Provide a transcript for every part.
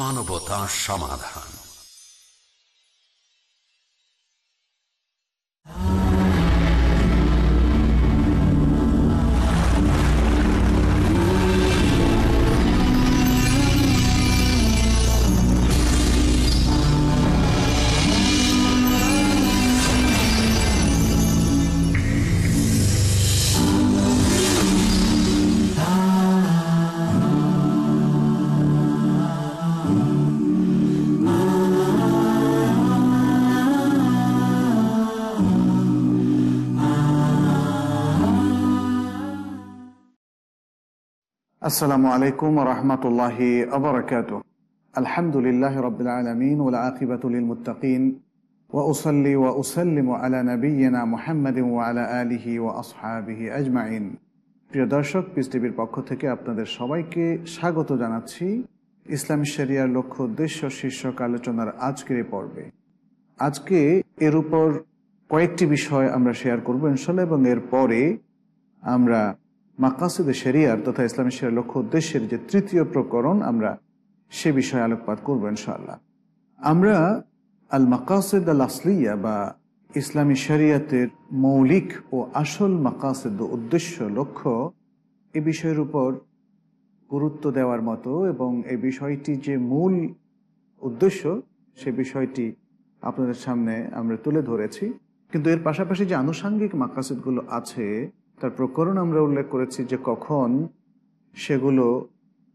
মানবতা সমাধান। আসসালামু আলাইকুম রহমতুল্লাহি আবরকাত আলহামদুলিল্লাহ রবিলমিন আলমিন ওলা ও মুতাকিন ওসল্লি ওয়া আলা নবীনা মোহাম্মদ আলা আলিহি ও আসহাবিহি আজমাইন। প্রিয় দর্শক পিস টিভির পক্ষ থেকে আপনাদের সবাইকে স্বাগত জানাচ্ছি ইসলামী শরিয়ার লক্ষ্য উদ্দেশ্য শীর্ষক আলোচনার আজকের পর্বে। আজকে এর উপর কয়েকটি বিষয় আমরা শেয়ার করব ইনশাল্লাহ এবং এর পরে আমরা মাকাসুদে শরিয়ার তথা ইসলামী শরিয়ার লক্ষ্য উদ্দেশ্যের যে তৃতীয় প্রকরণ আমরা সে বিষয়ে আলোকপাত করব ইনশাআল্লাহ। আমরা আল মাকাসেদ আল আসলিয়া বা ইসলামী শরিয়াতের মৌলিক ও আসল মাকাসেদ উদ্দেশ্য লক্ষ্য এ বিষয়ের উপর গুরুত্ব দেওয়ার মতো এবং এই বিষয়টি যে মূল উদ্দেশ্য সে বিষয়টি আপনাদের সামনে আমরা তুলে ধরেছি। কিন্তু এর পাশাপাশি যে আনুষাঙ্গিক মাকাসিদগুলো আছে তার প্রকরণ আমরা উল্লেখ করেছি যে কখন সেগুলো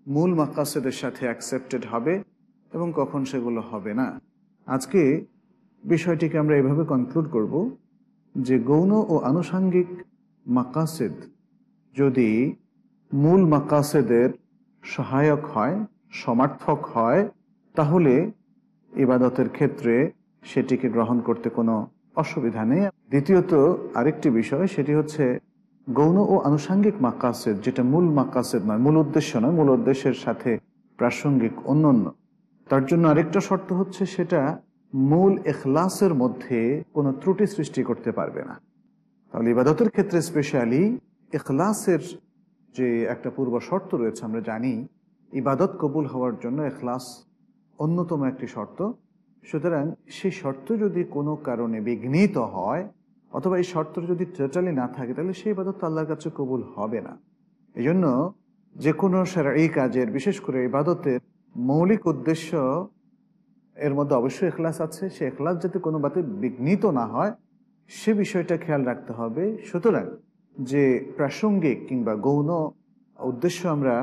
মূল মাকাসেদের সাথে অ্যাকসেপ্টেড হবে এবং কখন সেগুলো হবে না। আজকে বিষয়টিকে আমরা এভাবে কনক্লুড করব যে গৌণ ও আনুষাঙ্গিক মাকাসেদ যদি মূল মাকাসেদের সহায়ক হয়, সমার্থক হয়, তাহলে ইবাদতের ক্ষেত্রে সেটিকে গ্রহণ করতে কোনো অসুবিধা নেই। দ্বিতীয়ত আরেকটি বিষয়, সেটি হচ্ছে গৌণ ও আনুষাঙ্গিক মাকাসেদ, যেটা মূল মাকাসেদ নয়, মূল উদ্দেশ্য নয়, মূল উদ্দেশ্যের সাথে প্রাসঙ্গিক অন্যান্য তার জন্য আরেকটা শর্ত হচ্ছে সেটা মূল এখলাসের মধ্যে কোনো ত্রুটি সৃষ্টি করতে পারবে না। তাহলে ইবাদতের ক্ষেত্রে স্পেশালি এখলাসের যে একটা পূর্ব শর্ত রয়েছে, আমরা জানি ইবাদত কবুল হওয়ার জন্য এখলাস অন্যতম একটি শর্ত। সুতরাং সেই শর্ত যদি কোনো কারণে বিঘ্নিত হয় অথবা এই শর্ত যদি টোটালি না থাকে, তাহলে সেই ইবাদত আল্লাহর কাছে কবুল হবে না। এই জন্য যে কোনো এই কাজের, বিশেষ করে ইবাদতের মৌলিক উদ্দেশ্য এর মধ্যে অবশ্যই এখলাস আছে। সে এখলাস যাতে কোনো বাতে বিঘ্নিত না হয়, সে বিষয়টা খেয়াল রাখতে হবে। সুতরাং যে প্রাসঙ্গিক কিংবা গৌণ উদ্দেশ্য আমরা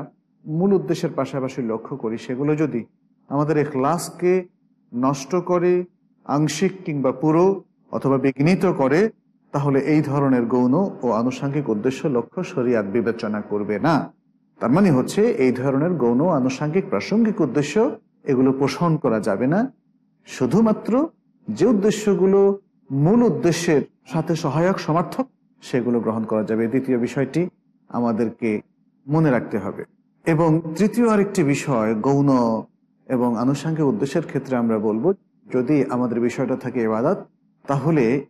মূল উদ্দেশ্যের পাশাপাশি লক্ষ্য করি, সেগুলো যদি আমাদের এখলাসকে নষ্ট করে, আংশিক কিংবা পুরো অথবা বিঘ্নিত করে তাহলে এই ধরনের গৌণ ও আনুষাঙ্গিক উদ্দেশ্য লক্ষ্য শরিয়াত বিবেচনা করবে না। তার মানে হচ্ছে, এই ধরনের গৌণ আনুষাঙ্গিক প্রাসঙ্গিক উদ্দেশ্য এগুলো পোষণ করা যাবে না। শুধুমাত্র যে উদ্দেশ্যগুলো মূল উদ্দেশ্যের সাথে সহায়ক, সমর্থক, সেগুলো গ্রহণ করা যাবে। দ্বিতীয় বিষয়টি আমাদেরকে মনে রাখতে হবে। এবং তৃতীয় আরেকটি বিষয়, গৌণ এবং আনুষাঙ্গিক উদ্দেশ্যের ক্ষেত্রে আমরা বলব, যদি আমাদের বিষয়টা থাকে এবাদাত, তাহলে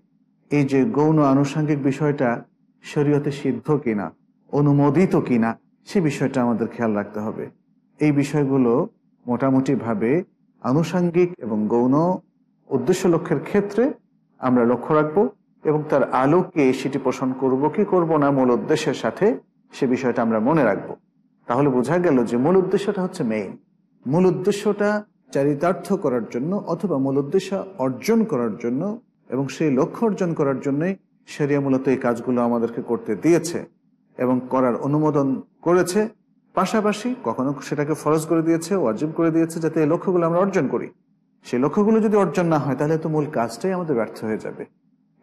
এই যে গৌণ আনুষাঙ্গিক বিষয়টা শরীয়তে সিদ্ধ কিনা, অনুমোদিত কিনা, সে বিষয়টা আমাদের খেয়াল রাখতে হবে। এই বিষয়গুলো মোটামুটিভাবে আনুষাঙ্গিক এবং গৌণ উদ্দেশ্য লক্ষ্যের ক্ষেত্রে আমরা লক্ষ্য রাখব এবং তার আলোকে সেটি পোষণ করব কি করব না মূল উদ্দেশ্যের সাথে সে বিষয়টা আমরা মনে রাখব। তাহলে বোঝা গেল যে মূল উদ্দেশ্যটা হচ্ছে মেইন মূল উদ্দেশ্যটা চারিতার্থ করার জন্য অথবা মূল উদ্দেশ্য অর্জন করার জন্য এবং সেই লক্ষ্য অর্জন করার জন্যই সেরিয়া মূলত এই কাজগুলো আমাদেরকে করতে দিয়েছে এবং করার অনুমোদন করেছে। পাশাপাশি কখনো সেটাকে ফরজ করে দিয়েছে, ওয়াজিব করে দিয়েছে, যাতে এই লক্ষ্যগুলো আমরা অর্জন করি। সেই লক্ষ্যগুলো যদি অর্জন না হয়, তাহলে তো মূল কাজটাই আমাদের ব্যর্থ হয়ে যাবে।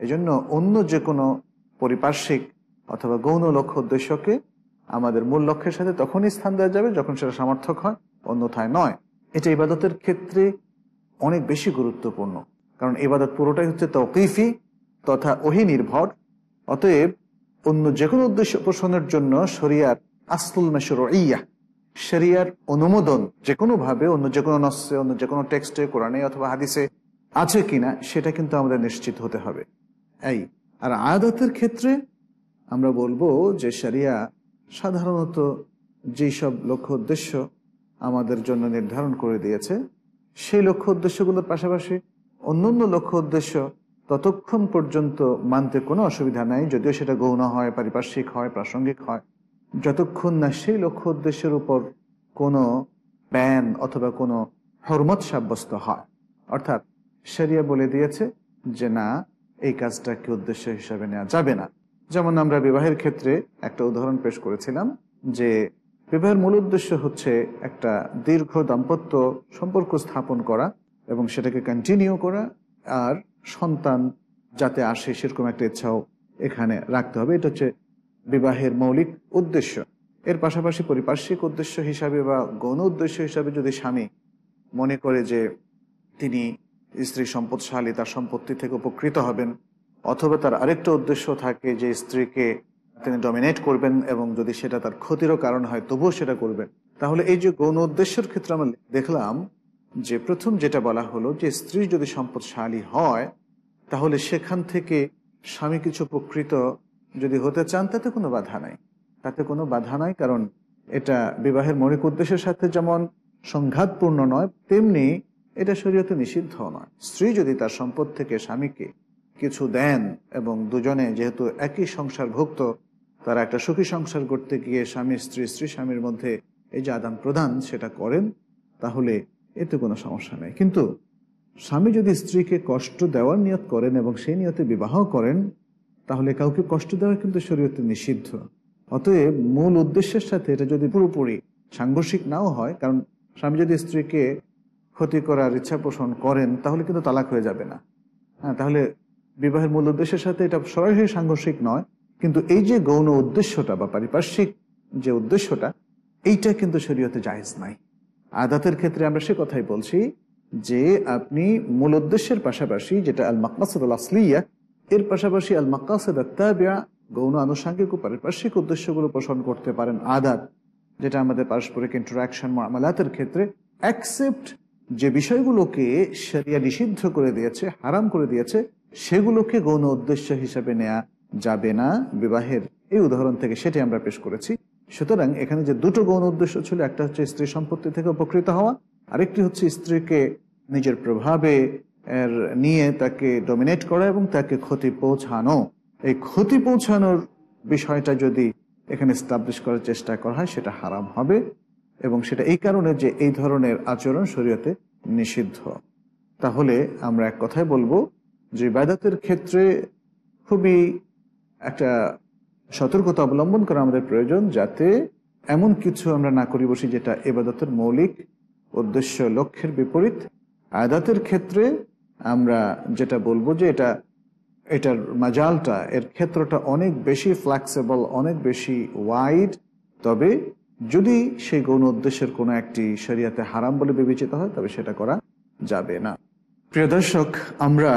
এই জন্য অন্য যে কোনো পরিপার্শ্বিক অথবা গৌণ লক্ষ্য উদ্দেশ্যকে আমাদের মূল লক্ষ্যের সাথে তখনই স্থান দেওয়া যাবে যখন সেটা সামর্থক হয়, অন্যথায় নয়। এটা ইবাদতের ক্ষেত্রে অনেক বেশি গুরুত্বপূর্ণ। কারণ ইবাদত পুরোটাই হচ্ছে তৌকিফি তথা ওহি নির্ভর। অতএব অন্য যে কোনো উদ্দেশ্য পোষণের জন্য শরিয়ার আসলুল মেশর ইয়া শরিয়ার অনুমোদন যে কোনো ভাবে অন্য যে কোনো নস্যে অন্য যে কোনো টেক্সটে, কোরআনে অথবা হাদিসে আছে কিনা, সেটা কিন্তু আমাদের নিশ্চিত হতে হবে। এই, আর আয়াদতের ক্ষেত্রে আমরা বলব যে শরিয়া সাধারণত যেই সব লক্ষ্য উদ্দেশ্য আমাদের জন্য নির্ধারণ করে দিয়েছে, সেই লক্ষ্য উদ্দেশ্যগুলোর পাশাপাশি অন্যান্য লক্ষ্য উদ্দেশ্য ততক্ষণ পর্যন্ত মানতে কোনো অসুবিধা নাই, যদিও সেটা গৌণ হয়, পারিপার্শ্বিক হয়, প্রাসঙ্গিক হয়। যতক্ষণ না সেই লক্ষ্য উদ্দেশ্যের উপর কোনো ব্যান অথবা কোনো হরমত সাব্যস্ত হয়। অর্থাৎ সেরিয়া বলে দিয়েছে যে, না, এই কাজটাকে উদ্দেশ্য হিসাবে নেওয়া যাবে না। যেমন আমরা বিবাহের ক্ষেত্রে একটা উদাহরণ পেশ করেছিলাম যে, বিবাহের মূল উদ্দেশ্য হচ্ছে একটা দীর্ঘ দাম্পত্য সম্পর্ক স্থাপন করা এবং সেটাকে কন্টিনিউ করা আর সন্তান যাতে আসে সেরকম একটা ইচ্ছাও এখানে রাখতে হবে। এটা হচ্ছে বিবাহের মৌলিক উদ্দেশ্য। এর পাশাপাশি পরিপার্শ্বিক উদ্দেশ্য হিসাবে বা গৌণ উদ্দেশ্য হিসাবে যদি স্বামী মনে করে যে তিনি স্ত্রী সম্পদশালী, তার সম্পত্তি থেকে উপকৃত হবেন, অথবা তার আরেকটা উদ্দেশ্য থাকে যে স্ত্রীকে তিনি ডমিনেট করবেন এবং যদি সেটা তার ক্ষতিরও কারণ হয় তবুও সেটা করবেন। তাহলে এই যে গৌণ উদ্দেশ্যের ক্ষেত্রে আমরা দেখলাম যে প্রথম যেটা বলা হলো যে স্ত্রী যদি সম্পদশালী হয়, তাহলে সেখান থেকে স্বামী কিছু প্রকৃত যদি হতে চান, তাতে কোনো বাধা নাই। তাতে কোনো বাধা নাই, কারণ এটা বিবাহের মৌলিক উদ্দেশ্যের সাথে যেমন সংঘাতপূর্ণ নয়, তেমনি এটা শরীয়তে নিষিদ্ধ নয়। স্ত্রী যদি তার সম্পদ থেকে স্বামীকে কিছু দেন এবং দুজনে যেহেতু একই সংসারভুক্ত, তারা একটা সুখী সংসার করতে গিয়ে স্বামী স্ত্রী স্ত্রী স্বামীর মধ্যে এই যে আদান প্রদান সেটা করেন, তাহলে এতে কোনো সমস্যা নেই। কিন্তু স্বামী যদি স্ত্রীকে কষ্ট দেওয়ার নিয়ত করেন এবং সেই নিয়তে বিবাহ করেন, তাহলে কাউকে কষ্ট দেওয়া কিন্তু শরীয়তে নিষিদ্ধ। অতএব মূল উদ্দেশ্যের সাথে এটা যদি পুরোপুরি সাংঘর্ষিক নাও হয়, কারণ স্বামী যদি স্ত্রীকে ক্ষতি করার ইচ্ছা পোষণ করেন, তাহলে কিন্তু তালাক হয়ে যাবে না। হ্যাঁ তাহলে বিবাহের মূল উদ্দেশ্যের সাথে এটা সরাসরি সাংঘর্ষিক নয়, কিন্তু এই যে গৌণ উদ্দেশ্যটা বা পারিপার্শ্বিক যে উদ্দেশ্যটা, এইটা কিন্তু শরীয়তে জায়েজ নাই। আদাতের ক্ষেত্রে আমরা সে কথাই বলছি যে আপনি মূল উদ্দেশ্যের পাশাপাশি যেটা আল মাকাসদ আল আসলিয়া এর পাশাপাশি আল মাকাসদ আত্মাবিয়া গৌণ আনুষাঙ্গিক ও পারিপার্শ্বিক উদ্দেশ্যগুলো পোষণ করতে পারেন আদাত, যেটা আমাদের পারস্পরিক ইন্টারাকশন মামালাতের ক্ষেত্রে অ্যাকসেপ্ট যে বিষয়গুলোকে সেরিয়া নিষিদ্ধ করে দিয়েছে, হারাম করে দিয়েছে, সেগুলোকে গৌণ উদ্দেশ্য হিসাবে নেওয়া যাবে না বিবাহের। এই উদাহরণ থেকে সেটি আমরা পেশ করেছি। সুতরাং এখানে যে দুটো গৌণ উদ্দেশ্য ছিল, একটা হচ্ছে স্ত্রী সম্পত্তি থেকে উপকৃত হওয়া, আরেকটি হচ্ছে স্ত্রীকে নিজের প্রভাবে নিয়ে তাকে ডমিনেট করা এবং তাকে ক্ষতি পৌঁছানো। এই ক্ষতি পৌঁছানোর বিষয়টা যদি এখানে স্টাবলিশ করার চেষ্টা করা হয়, সেটা হারাম হবে এবং সেটা এই কারণে যে এই ধরনের আচরণ শরীয়তে নিষিদ্ধ। তাহলে আমরা এক কথায় বলব যে বাদাতের ক্ষেত্রে খুবই একটা সতর্কতা অবলম্বন করা আমাদের প্রয়োজন যাতে এমন কিছু আমরা না করি বসি যেটা এবাদতের মৌলিক উদ্দেশ্য, লক্ষ্যের বিপরীত। আয়াদাতের ক্ষেত্রে আমরা যেটা বলব যে এটা, এটার মাজালটা, এর ক্ষেত্রটা অনেক বেশি ফ্লেক্সিবল অনেক বেশি ওয়াইড তবে যদি সেই গৌণ উদ্দেশ্যের কোনো একটি শরিয়াতে হারাম বলে বিবেচিত হয়, তবে সেটা করা যাবে না। প্রিয় দর্শক, আমরা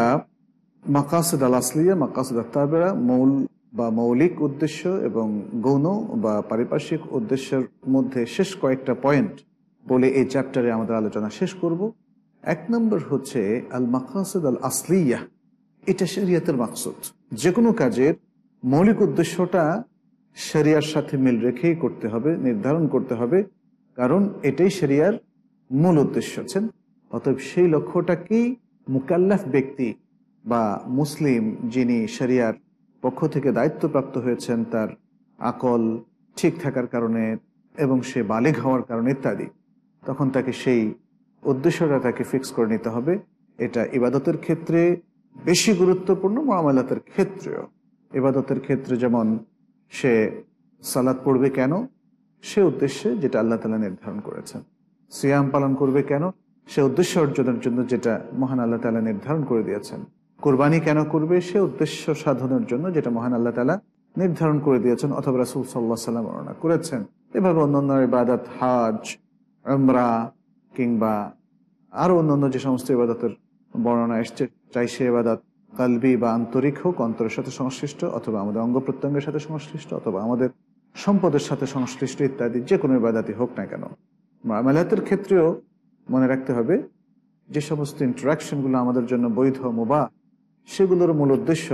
মাকাসুদ আল আসলিয়া মাকাসুদ আত্তাবেরা মৌল বা মৌলিক উদ্দেশ্য এবং গৌণ বা পারিপার্শ্বিক উদ্দেশ্যের মধ্যে শেষ কয়েকটা পয়েন্ট বলে এই চ্যাপ্টারে আমাদের আলোচনা শেষ করব। এক নম্বর হচ্ছে আল মাকাসুদ আল আসলিয়া এটা শরিয়াতের মাকসুদ। যে কোনো কাজের মৌলিক উদ্দেশ্যটা শরিয়ার সাথে মিল রেখেই করতে হবে, নির্ধারণ করতে হবে, কারণ এটাই শরিয়ার মূল উদ্দেশ্য। আছেন অতএব সেই লক্ষ্যটাকেই মুকাল্লাফ ব্যক্তি বা মুসলিম যিনি শরিয়ার পক্ষ থেকে দায়িত্বপ্রাপ্ত হয়েছেন তার আকল ঠিক থাকার কারণে এবং সে বালেগ হওয়ার কারণে ইত্যাদি। তখন তাকে সেই উদ্দেশ্যটা তাকে ফিক্স করে নিতে হবে। এটা ইবাদতের ক্ষেত্রে বেশি গুরুত্বপূর্ণ, মামালাতের ক্ষেত্রেও। ইবাদতের ক্ষেত্রে যেমন সে সালাদ পড়বে কেন? সে উদ্দেশ্যে যেটা আল্লাহ তালা নির্ধারণ করেছেন। সিয়াম পালন করবে কেন? সে উদ্দেশ্য অর্জনের জন্য যেটা মহান আল্লাহ তালা নির্ধারণ করে দিয়েছেন। কোরবানি কেন করবে? সে উদ্দেশ্য সাধনের জন্য, যেটা মহান আল্লাহ তালা নির্ধারণ করে দিয়েছেন, অথবা রাসুল সাল্লাহ সাল্লাম বর্ণনা করেছেন। এভাবে অন্যান্য ইবাদত, হাজ আমরা কিংবা আরও অন্যান্য যে সমস্ত ইবাদতের বর্ণনা এসছে, চাই সে এবাদাত কালবি বা আন্তরিক হোক, অন্তরের সাথে সংশ্লিষ্ট, অথবা আমাদের অঙ্গ প্রত্যঙ্গের সাথে সংশ্লিষ্ট, অথবা আমাদের সম্পদের সাথে সংশ্লিষ্ট ইত্যাদি, যে কোনো ইবাদাতি হোক না কেন। মামালাতের ক্ষেত্রেও মনে রাখতে হবে, যে সমস্ত ইন্টারাকশনগুলো আমাদের জন্য বৈধ মোবা সেগুলোর মূল উদ্দেশ্য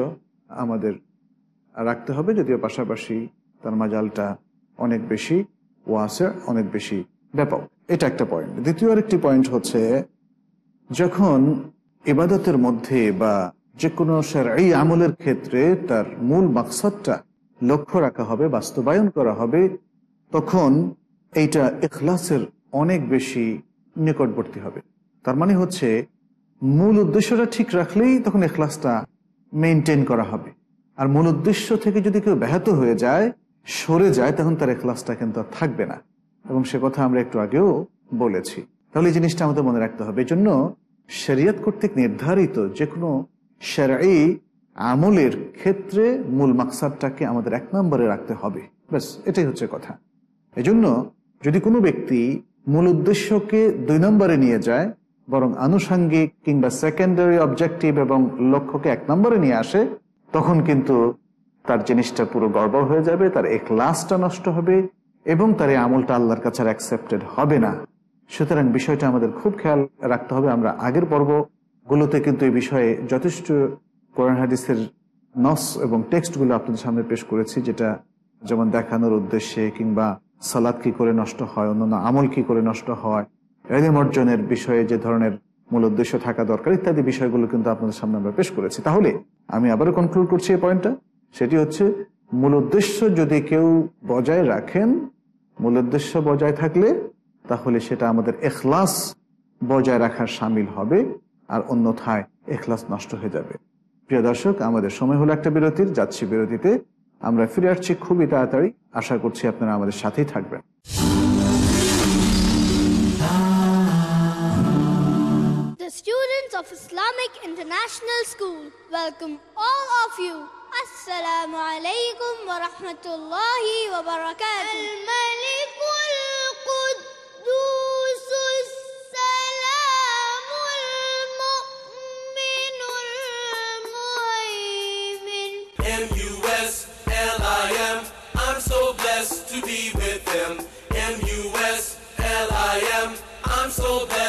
আমাদের রাখতে হবে, যদিও পাশাপাশি তার মাজালটা অনেক বেশি ওয়াসে, অনেক বেশি ব্যাপক। এটা একটা পয়েন্ট দ্বিতীয় আরেকটি পয়েন্ট হচ্ছে, যখন ইবাদতের মধ্যে বা যে কোনো এই আমলের ক্ষেত্রে তার মূল মাকসাদটা লক্ষ্য রাখা হবে, বাস্তবায়ন করা হবে, তখন এইটা এখলাসের অনেক বেশি নিকটবর্তী হবে। তার মানে হচ্ছে মূল উদ্দেশ্যটা ঠিক রাখলেই তখন এখলাসটা মেনটেন করা হবে। আর মূল উদ্দেশ্য থেকে যদি কেউ ব্যাহত হয়ে যায়, সরে যায়, তখন তার এখলাসটা কিন্তু আর থাকবে না। এবং সে কথা আমরা একটু আগেও বলেছি। তাহলে এই জিনিসটা আমাদের মনে রাখতে হবে। এই জন্য শরিয়ত কর্তৃক নির্ধারিত যে কোনো সেরাই আমলের ক্ষেত্রে মূল মাকসাদটাকে আমাদের এক নম্বরে রাখতে হবে। ব্যাস, এটাই হচ্ছে কথা। এজন্য যদি কোনো ব্যক্তি মূল উদ্দেশ্যকে দুই নম্বরে নিয়ে যায় বরং আনুষাঙ্গিক কিংবা সেকেন্ডারি অবজেক্টিভ এবং লক্ষ্যকে এক নম্বরে নিয়ে আসে, তখন কিন্তু তার জিনিসটা পুরো গড়বড় হয়ে যাবে, তার এক লাস্টটা নষ্ট হবে এবং তার এই আমলটা আল্লাহর কাছে অ্যাকসেপ্টেড হবে না। সুতরাং বিষয়টা আমাদের খুব খেয়াল রাখতে হবে। আমরা আগের পর্বগুলোতে কিন্তু এই বিষয়ে যথেষ্ট কোরআন হাদিসের নস এবং টেক্সটগুলো আপনাদের সামনে পেশ করেছি, যেটা যেমন দেখানোর উদ্দেশ্যে কিংবা সালাদ কি করে নষ্ট হয়, অন্যান্য আমল কি করে নষ্ট হয় এলিম অর্জনের বিষয়ে যে ধরনের মূল উদ্দেশ্য থাকা দরকার ইত্যাদি বিষয়গুলো কিন্তু আপনাদের সামনে আমরা পেশ করেছি। তাহলে আমি আবারও কনক্লুড করছি এই পয়েন্টটা সেটি হচ্ছে, মূল উদ্দেশ্য যদি কেউ বজায় রাখেন, মূল উদ্দেশ্য বজায় থাকলে তাহলে সেটা আমাদের এখলাস বজায় রাখার সামিল হবে আর অন্যথায় এখলাস নষ্ট হয়ে যাবে। প্রিয় দর্শক, আমাদের সময় হলো একটা বিরতির, যাচ্ছি বিরতিতে। আমরা ফিরে আসছি খুবই তাড়াতাড়ি। আশা করছি আপনারা আমাদের সাথেই থাকবেন। Students of Islamic International School, welcome all of you. Assalamu alaikum wa rahmatullahi wa barakatuh. To be with them. M-U-S-L-I-M, I'm so blessed.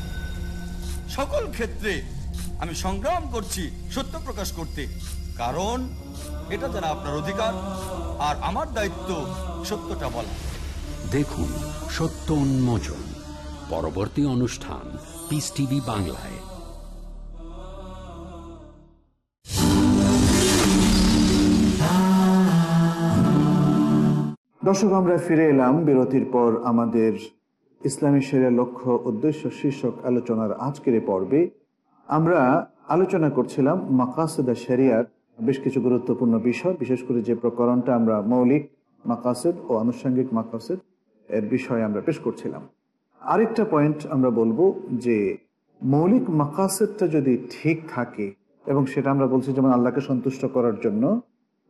সকল ক্ষেত্রে আমি সংগ্রাম করছি সত্য প্রকাশ করতে। কারণ এটা যেন আপনার অধিকার আর আমার দায়িত্ব সত্যটা বলা। দেখুন সত্য উন্মোচন পরবর্তী অনুষ্ঠান পিস টিভি বাংলায়। দর্শক আমরা ফিরে এলাম। বিরতির পর আমাদের ইসলামী সেরের লক্ষ্য, উদ্দেশ্য, শীর্ষক আলোচনার আজকের পর্বে আমরা আলোচনা করছিলাম মাকাসেদা শরিয়ার বেশ কিছু গুরুত্বপূর্ণ বিষয়, বিশেষ করে যে প্রকরণটা আমরা মৌলিক মাকাসেদ ও আনুষঙ্গিক মাকাসেদ এর বিষয়ে আমরা পেশ করছিলাম। আরেকটা পয়েন্ট আমরা বলব যে মৌলিক মাকাসেদটা যদি ঠিক থাকে, এবং সেটা আমরা বলছি যেমন আল্লাহকে সন্তুষ্ট করার জন্য,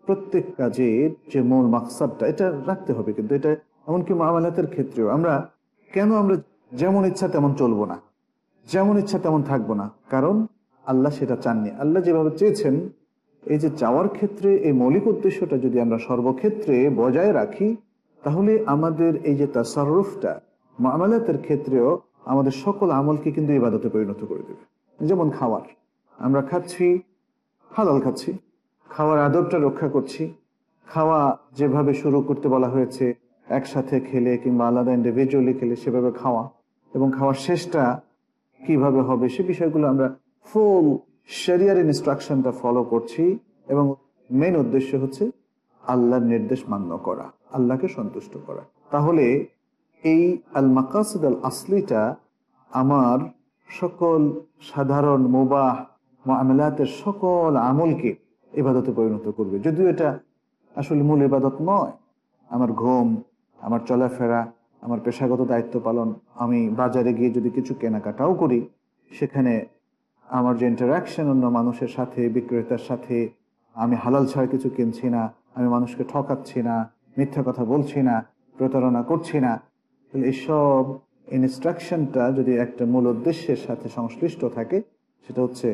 প্রত্যেক কাজের যে মূল মাকসাদটা, এটা রাখতে হবে। কিন্তু এটা এমনকি মামালাতের ক্ষেত্রেও আমরা কেন আমরা যেমন ইচ্ছা তেমন চলবো না? যেমন ইচ্ছা তেমন থাকব না। কারণ আল্লাহ সেটা চাননি। আল্লাহ যেভাবে চেয়েছেন, এই যে চাওয়ার ক্ষেত্রে, এই মৌলিক উদ্দেশ্যটা যদি আমরা সর্বক্ষেত্রে বজায় রাখি, তাহলে আমাদের এই যে তাসারুফটা, মামালাতের ক্ষেত্রেও আমাদের সকল আমলকে কিন্তু ইবাদতে পরিণত করে দেবে। যেমন খাওয়ার। আমরা খাচ্ছি, হালাল খাচ্ছি। খাওয়ার আদবটা রক্ষা করছি। খাওয়া যেভাবে শুরু করতে বলা হয়েছে একসাথে খেলে কিংবা আলাদা ইন্ডিভিজুয়ালি খেলে সেভাবে খাওয়া এবং খাওয়ার শেষটা কীভাবে হবে সে বিষয়গুলো আমরা ফুল শরিয়ার ইনস্ট্রাকশনটা ফলো করছি এবং মেন উদ্দেশ্য হচ্ছে আল্লাহর নির্দেশ মান্য করা, আল্লাহকে সন্তুষ্ট করা। তাহলে এই আল মাকাসিদ আল আসলিটা আমার সকল সাধারণ, মোবাহ মামলাতের সকল আমলকে এবাদতে পরিণত করবে। যদিও এটা আসলে মূল ইবাদত নয়, আমার ঘুম আমার চলাফেরা, আমার পেশাগত দায়িত্ব পালন, আমি বাজারে গিয়ে যদি কিছু কেনাকাটাও করি, সেখানে আমার যে ইন্টারাকশন অন্য মানুষের সাথে, বিক্রেতার সাথে, আমি হালাল ছাড়া কিছু কিনছি না, আমি মানুষকে ঠকাচ্ছি না, মিথ্যা কথা বলছি না, প্রতারণা করছি না, তাহলে এইসব ইনস্ট্রাকশনটা যদি একটা মূল উদ্দেশ্যের সাথে সংশ্লিষ্ট থাকে, সেটা হচ্ছে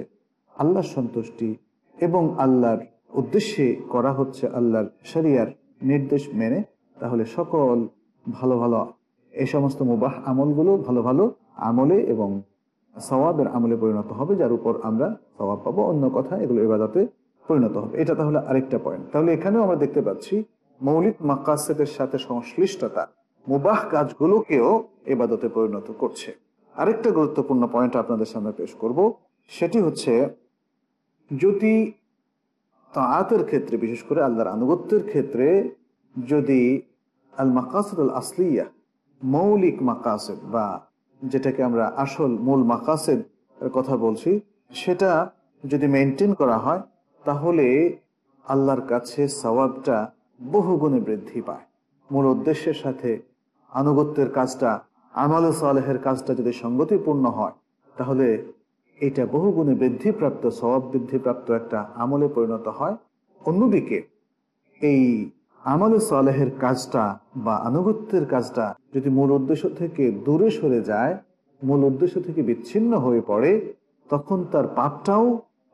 আল্লাহর সন্তুষ্টি এবং আল্লাহর উদ্দেশ্যে করা হচ্ছে আল্লাহর শরিয়ার নির্দেশ মেনে তাহলে সকল ভালো ভালো এই সমস্ত মুবাহ আমলগুলো ভালো ভালো আমলে এবং সওয়াবের আমলে পরিণত হবে, যার উপর আমরা সওয়াব পাবো। অন্য কথা, এগুলো ইবাদতে পরিণত হবে। এটা তাহলে আরেকটা পয়েন্ট তাহলে এখানেও আমরা দেখতে পাচ্ছি মৌলিক মাকাসেদের সাথে সংশ্লিষ্টতা, মুবাহ কাজগুলোকেও এবাদতে পরিণত করছে। আরেকটা গুরুত্বপূর্ণ পয়েন্ট আপনাদের সামনে পেশ করব, সেটি হচ্ছে যদি তাআতের ক্ষেত্রে, বিশেষ করে আল্লাহর আনুগত্যের ক্ষেত্রে যদি আল মাকাসুদ আল আসলিয়া মৌলিক মাকাসেদ বা যেটাকে আমরা আসল মূল মাকাসেদ কথা বলছি, সেটা যদি মেনটেন করা হয়, তাহলে আল্লাহর কাছে সওয়াবটা বহুগুণে বৃদ্ধি পায়। মূল উদ্দেশ্যের সাথে আনুগত্যের কাজটা, আমল সালেহের কাজটা যদি সঙ্গতিপূর্ণ হয়, তাহলে এটা বহুগুণে বৃদ্ধিপ্রাপ্ত স্বভাব বৃদ্ধিপ্রাপ্ত একটা আমলে পরিণত হয়। অন্যদিকে এই আমলে সালেহের কাজটা বা আনুগত্যের কাজটা যদি মূল উদ্দেশ্য থেকে দূরে সরে যায়, মূল উদ্দেশ্য থেকে বিচ্ছিন্ন হয়ে পড়ে, তখন তার পাপটাও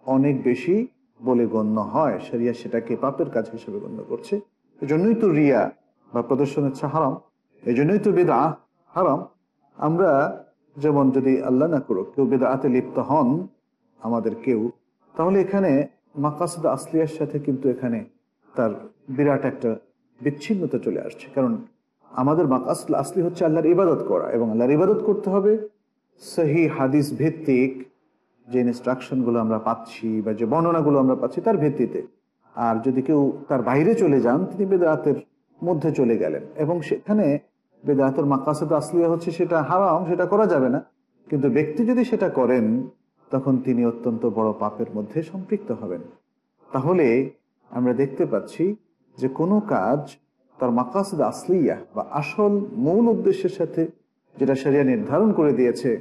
অনেক বেশি বলে গণ্য হয়। সেরিয়া সেটাকে পাপের কাজ হিসেবে গণ্য করছে। এজন্যই তো রিয়া বা প্রদর্শন হচ্ছে হারাম। এই জন্যই তো বেদা হারাম। আমরা যেমন যদি আল্লাহ না করুক, কেউ বেদাতে লিপ্ত হন আমাদের কেউ, তাহলে এখানে মাকাসুদ আসলিয়ার সাথে কিন্তু এখানে তার বিরাট একটা বিচ্ছিন্নতা চলে আসছে। কারণ আমাদের মাকাসুল আসলি হচ্ছে আল্লাহর ইবাদত করা এবং আল্লাহর ইবাদত করতে হবে সহি হাদিস ভিত্তিক যে ইনস্ট্রাকশনগুলো আমরা পাচ্ছি বা যে বর্ণনাগুলো আমরা পাচ্ছি তার ভিত্তিতে। আর যদি কেউ তার বাইরে চলে যান, তিনি বেদাতের মধ্যে চলে গেলেন। এবং সেখানে বেদাতের মাকাসেদ আসলিয়া হচ্ছে সেটা হারাম, সেটা করা যাবে না। কিন্তু ব্যক্তি যদি সেটা করেন, তখন তিনি অত্যন্ত বড় পাপের মধ্যে সম্পৃক্ত হবেন। তাহলে আমরা দেখতে পাচ্ছি যে কোনো কাজ তার মাকাসেদ আসলিয়া বা আসল মূল উদ্দেশ্যের সাথে যেটা সেরিয়া নির্ধারণ করে দিয়েছে,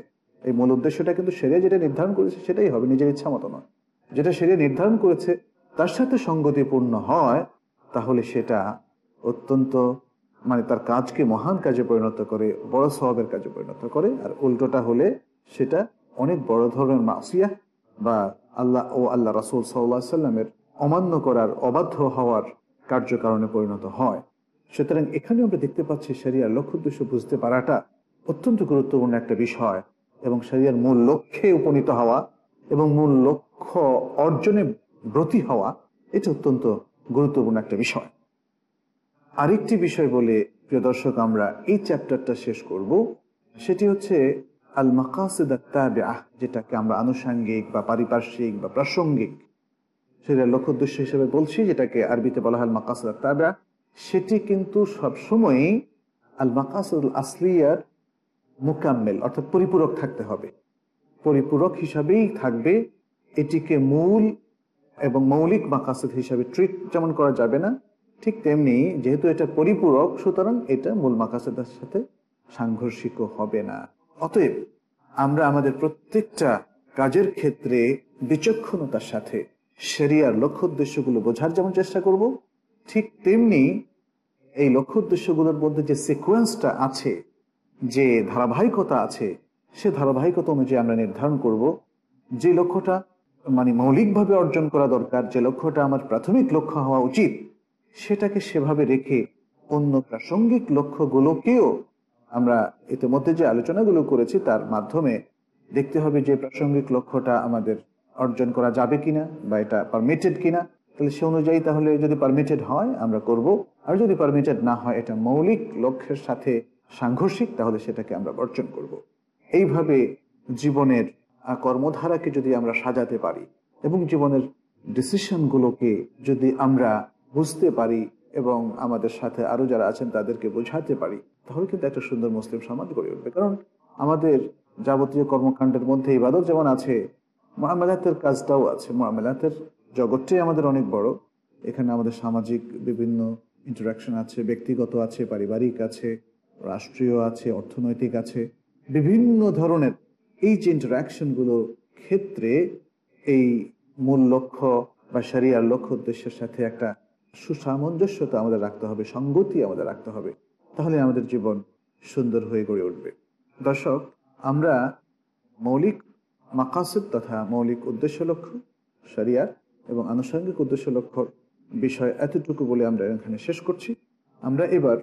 এই মূল উদ্দেশ্যটা কিন্তু সেরিয়া যেটা নির্ধারণ করেছে সেটাই হবে, নিজের ইচ্ছা মতো নয়। যেটা সেরিয়া নির্ধারণ করেছে তার সাথে সঙ্গতিপূর্ণ হয়, তাহলে সেটা অত্যন্ত মানে তার কাজকে মহান কাজে পরিণত করে, বড় স্বভাবের কাজে পরিণত করে, আর উল্টোটা হলে সেটা অনেক বড় ধরনের মাসিয়া বা আল্লাহ ও আল্লাহ রাসুল সাল্লাহ সাল্লামের অমান্য করার অবাধ্য হওয়ার কার্যকারণে পরিণত হয়। সুতরাং এখানে আমরা দেখতে পাচ্ছি শরিয়ার লক্ষ্য উদ্দেশ্য বুঝতে পারাটা অত্যন্ত গুরুত্বপূর্ণ একটা বিষয় এবং শরিয়ার মূল লক্ষ্যে উপনীত হওয়া এবং মূল লক্ষ্য অর্জনে ব্রতী হওয়া, এটা অত্যন্ত গুরুত্বপূর্ণ একটা বিষয়। আরেকটি বিষয় বলে, প্রিয় দর্শক, আমরা এই চ্যাপ্টারটা শেষ করব। সেটি হচ্ছে আল মাকাসিদ যেটাকে আমরা আনুষাঙ্গিক বা পারিপার্শ্বিক বা প্রাসঙ্গিক সেটা লক্ষ্য উদ্দেশ্য হিসেবে বলছি, যেটাকে আরবিতে বলা হয় আল মাকাসিদ তাবা সেটি কিন্তু সবসময়ই আল মাকাসুল আসলিয়ার মোকাম্মেল, অর্থাৎ পরিপূরক থাকতে হবে। পরিপূরক হিসাবেই থাকবে এটিকে মূল এবং মৌলিক মাকাসিদ হিসাবে ট্রিট যেমন করা যাবে না, ঠিক তেমনি যেহেতু এটা পরিপূরক, সুতরাং এটা মূল মাকাসেদার সাথে সাংঘর্ষিক হবে না। অতএব আমরা আমাদের প্রত্যেকটা কাজের ক্ষেত্রে বিচক্ষণতার সাথে সেরিয়ার লক্ষ্য উদ্দেশ্যগুলো বোঝার যেমন চেষ্টা করব, ঠিক তেমনি এই লক্ষ্য উদ্দেশ্যগুলোর মধ্যে যে সিকোয়েন্সটা আছে, যে ধারাবাহিকতা আছে, সে ধারাবাহিকতা অনুযায়ী আমরা নির্ধারণ করব। যে লক্ষ্যটা মানে মৌলিকভাবে অর্জন করা দরকার, যে লক্ষ্যটা আমার প্রাথমিক লক্ষ্য হওয়া উচিত, সেটাকে সেভাবে রেখে অন্য প্রাসঙ্গিক লক্ষ্যগুলোকেও আমরা ইতিমধ্যে যে আলোচনাগুলো করেছি, তার মাধ্যমে দেখতে হবে যে প্রাসঙ্গিক লক্ষ্যটা আমাদের অর্জন করা যাবে কিনা বা এটা পারমিটেড কিনা, তাহলে সে অনুযায়ী তাহলে যদি পারমিটেড হয়, আমরা করব আর যদি পারমিটেড না হয়, এটা মৌলিক লক্ষ্যের সাথে সাংঘর্ষিক, তাহলে সেটাকে আমরা বর্জন করব। এইভাবে জীবনের কর্মধারাকে যদি আমরা সাজাতে পারি এবং জীবনের ডিসিশনগুলোকে যদি আমরা বুঝতে পারি এবং আমাদের সাথে আরও যারা আছেন, তাদেরকে বোঝাতে পারি, তাহলে কিন্তু একটা সুন্দর মুসলিম সমাজ গড়ে উঠবে কারণ আমাদের যাবতীয় কর্মকাণ্ডের মধ্যে ইবাদত যেমন আছে মামেলাতের কাজটাও আছে। মহামেলাতের জগৎটাই আমাদের অনেক বড়। এখানে আমাদের সামাজিক বিভিন্ন ইন্টারাকশন আছে, ব্যক্তিগত আছে, পারিবারিক আছে, রাষ্ট্রীয় আছে, অর্থনৈতিক আছে। বিভিন্ন ধরনের এই যে ইন্টারাকশনগুলোর ক্ষেত্রে এই মূল লক্ষ্য বা সারিয়ার লক্ষ্য উদ্দেশ্যের সাথে একটা সুসামঞ্জস্যতা আমাদের রাখতে হবে, সঙ্গতি আমাদের রাখতে হবে। তাহলে আমাদের জীবন সুন্দর হয়ে গড়ে উঠবে। দর্শক, আমরা মৌলিক মাকাসিদ তথা মৌলিক উদ্দেশ্য লক্ষ্য সারিয়ার এবং আনুষঙ্গিক উদ্দেশ্য লক্ষ্যর বিষয় এতটুকু বলে আমরা এখানে শেষ করছি। আমরা এবার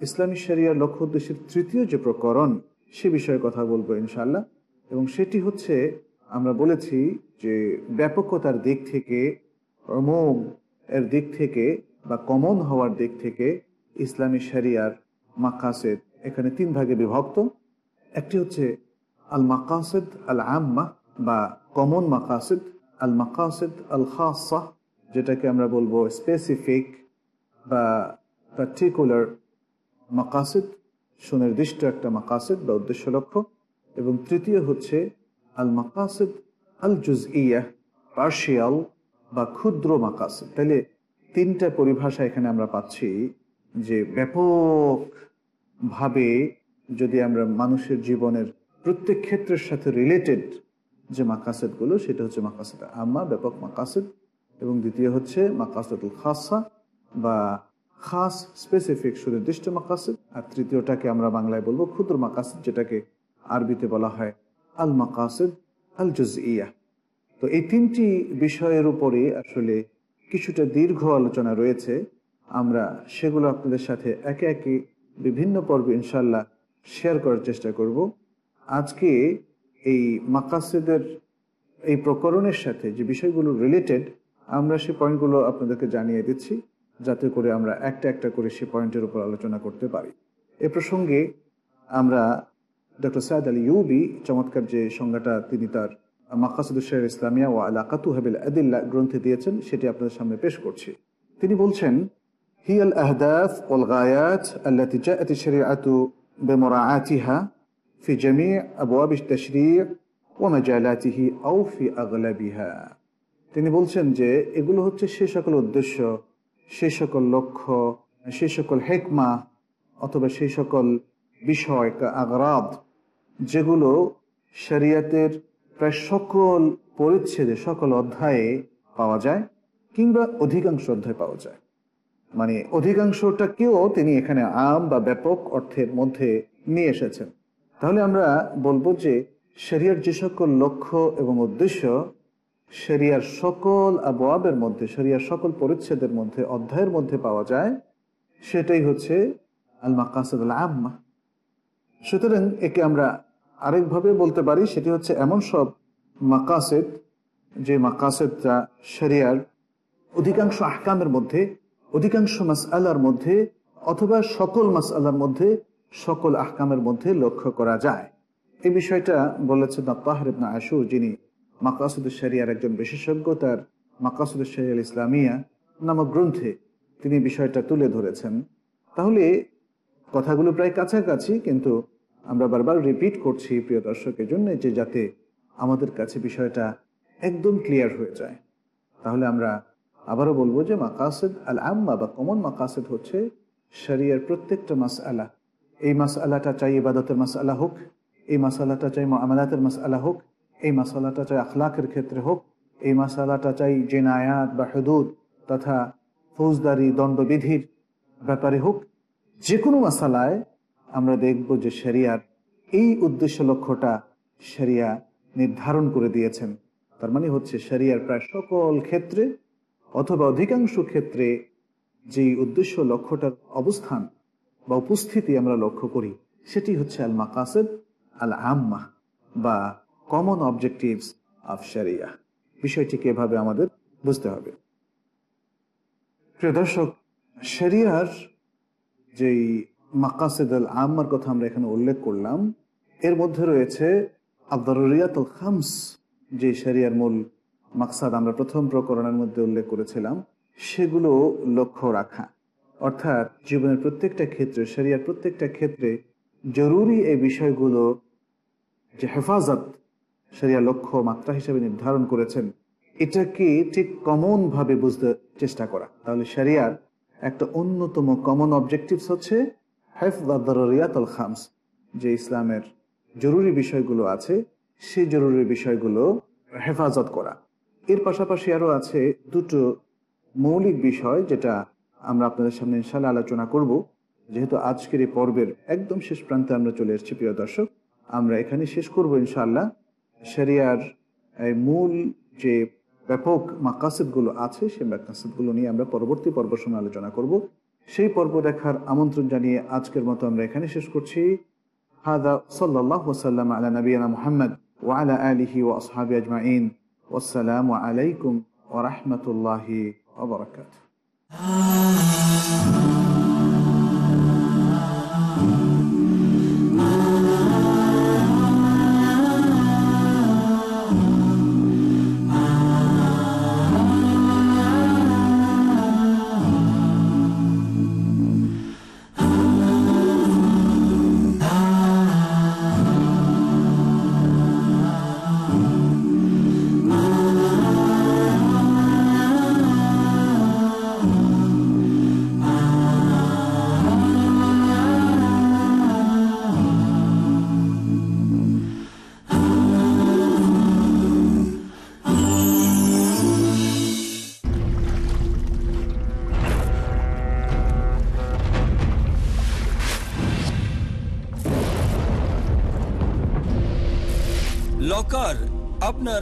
ইসলামী শরিয়ার লক্ষ্য উদ্দেশ্যের তৃতীয় যে প্রকরণ, সে বিষয়ে কথা বলব ইনশাল্লাহ এবং সেটি হচ্ছে, আমরা বলেছি যে ব্যাপকতার দিক থেকে অমোম এর দিক থেকে বা কমন হওয়ার দিক থেকে ইসলামী শরিয়ার মাকাসেদ এখানে তিন ভাগে বিভক্ত। একটি হচ্ছে আল মাকাসেদ আল আম্মা বা কমন মাকাসেদ আল মাকাসেদ আল খাসাহ যেটাকে আমরা বলব স্পেসিফিক বা পার্টিকুলার মাকাসিদ সুনির্দিষ্ট একটা মাকাসিদ বা উদ্দেশ্য লক্ষ্য, এবং তৃতীয় হচ্ছে আল মাকাসিদ আল জুজ ইয়া পার্শিয়াল বা ক্ষুদ্র মাকাসিদ তাহলে তিনটা পরিভাষা এখানে আমরা পাচ্ছি যে ব্যাপক ভাবে যদি আমরা মানুষের জীবনের প্রত্যেক ক্ষেত্রের সাথে রিলেটেড যে মাকাসেদগুলো, সেটা হচ্ছে মাকাসেদ আম্মা, ব্যাপক মাকাসেদ। এবং দ্বিতীয় হচ্ছে মাকাসেদুল খাসা বা খাস স্পেসিফিক সুনির্দিষ্ট মাকাসেদ। আর তৃতীয়টাকে আমরা বাংলায় বলব ক্ষুদ্র মাকাসিদ, যেটাকে আরবিতে বলা হয় আল মাকাসেদ আল জুজ ইয়া তো এই তিনটি বিষয়ের উপরে আসলে কিছুটা দীর্ঘ আলোচনা রয়েছে। আমরা সেগুলো আপনাদের সাথে একে একে বিভিন্ন পর্বে ইনশাল্লাহ শেয়ার করার চেষ্টা করব। আজকে এই মাকাসেদের এই প্রকরণের সাথে যে বিষয়গুলো রিলেটেড আমরা সে পয়েন্টগুলো আপনাদেরকে জানিয়ে দিচ্ছি, যাতে করে আমরা একটা একটা করে সে পয়েন্টের উপর আলোচনা করতে পারি। এ প্রসঙ্গে আমরা ডক্টর সায়দ আলী ইউবি চমৎকার যে সংজ্ঞাটা তিনি তার মাকাসুদ্দুশের ইসলামিয়া ও আলাকাতু হাবিল আদিল্লা গ্রন্থে দিয়েছেন, সেটি আপনাদের সামনে পেশ করছি। তিনি বলছেন হি আল আহদাফ ওল গায়াত আল্লাহ বেমরাআতিহা في جميع أبواب التشريع ومجالاته أو في أغلبها তিনি বলছেন যে এগুলো হচ্ছে সে সকল উদ্দেশ্য সে সকল লক্ষ্য সে সকল হেকমা অথবা সেই সকল বিষয় আগরাব যেগুলো শরিয়াতের প্রায় সকল পরিচ্ছেদে সকল অধ্যায়ে পাওয়া যায় কিংবা অধিকাংশ অধ্যায় পাওয়া যায় মানে অধিকাংশটাকেও তিনি এখানে আম বা ব্যাপক অর্থের মধ্যে নিয়ে এসেছেন তাহলে আমরা বলব যে শরিয়ার যে সকল লক্ষ্য এবং উদ্দেশ্য শরিয়ার সকল আবওয়াবের মধ্যে শরিয়ার সকল পরিচ্ছেদের মধ্যে, অধ্যায়ের মধ্যে পাওয়া যায়, সেটাই হচ্ছে আল মাকাসদ আল আম্মা। সুতরাং একে আমরা আরেকভাবে বলতে পারি, সেটি হচ্ছে এমন সব মাকাসেদ, যে মাকাসেদটা শরিয়ার অধিকাংশ আহকামের মধ্যে, অধিকাংশ মাস আল্লাহর মধ্যে, অথবা সকল মাস আল্লাহর মধ্যে সকল আহকামের মধ্যে লক্ষ্য করা যায়। এই বিষয়টা বলেছেন তাহের ইবনা আশুর, যিনি মাকাসুদুল শরিয়ার একজন বিশেষজ্ঞ, তার মাকাসুদুল শরিয়াল ইসলামিয়া নামক গ্রন্থে তিনি বিষয়টা তুলে ধরেছেন। তাহলে কথাগুলো প্রায় কাছাকাছি, কিন্তু আমরা বারবার রিপিট করছি, প্রিয় দর্শকের জন্য যে যাতে আমাদের কাছে বিষয়টা একদম ক্লিয়ার হয়ে যায়। তাহলে আমরা আবারও বলব যে মাকাসেদ আল আম্মা বা কমন মাকাসেদ হচ্ছে শরিয়ার প্রত্যেকটা মাস আলা এই মাস আলাটা চাই ইবাদতের মাস আলা হোক, এই মাসালাটা চাই আমালাতের মাস আলা হোক, এই মশালাটা চাই আখলাকের ক্ষেত্রে হোক, এই মশালাটা চাই জেনায়াত বা হদুদ তথা ফৌজদারি দণ্ডবিধির ব্যাপারে হোক যে কোনো মশালায় আমরা দেখব যে শরিয়ার এই উদ্দেশ্য লক্ষ্যটা শরিয়া নির্ধারণ করে দিয়েছেন। তার মানে হচ্ছে শরিয়ার প্রায় সকল ক্ষেত্রে অথবা অধিকাংশ ক্ষেত্রে যেই উদ্দেশ্য লক্ষ্যটার অবস্থান বা উপস্থিতি আমরা লক্ষ্য করি, সেটি হচ্ছে আল মাকাসেদ আল আম্মা বা কমন অবজেক্টিভস অফ শরিয়া বিষয়টিকে এভাবে আমাদের বুঝতে হবে। প্রিয় দর্শক শরিয়ার যেই মাকাসেদ আল আম্মার কথা আমরা এখানে উল্লেখ করলাম, এর মধ্যে রয়েছে আবদরিয়াতুল খামস যে শরিয়ার মূল মাকসাদ আমরা প্রথম প্রকরণের মধ্যে উল্লেখ করেছিলাম, সেগুলো লক্ষ্য রাখা। অর্থাৎ জীবনের প্রত্যেকটা ক্ষেত্রে, শরিয়ার প্রত্যেকটা ক্ষেত্রে জরুরি এই বিষয়গুলো যে হেফাজত শরিয়া লক্ষ্য মাত্রা হিসেবে নির্ধারণ করেছেন, এটাকে ঠিক কমন ভাবে বুঝতে চেষ্টা করা। তাহলে শরিয়ার একটা অন্যতম কমন অবজেক্টিভস হচ্ছে হেফদারিয়াতল খামস। যে ইসলামের জরুরি বিষয়গুলো আছে, সেই জরুরি বিষয়গুলো হেফাজত করা। এর পাশাপাশি আরও আছে দুটো মৌলিক বিষয়, যেটা আমরা আপনাদের সামনে ইনশাল্লাহ আলোচনা করব। যেহেতু আজকের এই পর্বের একদম শেষ প্রান্তে আমরা চলে এসেছি, প্রিয় দর্শক, আমরা এখানে শেষ করব ইনশাল্লাহ শরিয়ার মূল যে ব্যাপক মাকাসেদগুলো আছে, সেই মাকাসেদগুলো নিয়ে আমরা পরবর্তী পর্ব সময় আলোচনা করব। সেই পর্ব দেখার আমন্ত্রণ জানিয়ে আজকের মতো আমরা এখানে শেষ করছি। হাদা সাল্লাহ ওসাল্লাম আলা নবীনা মোহাম্মদ ওয়ালা আলিহি ও আসহাবি আজমাইন। ওসালাম আলাইকুম ওরহমতুল্লাহি Ah.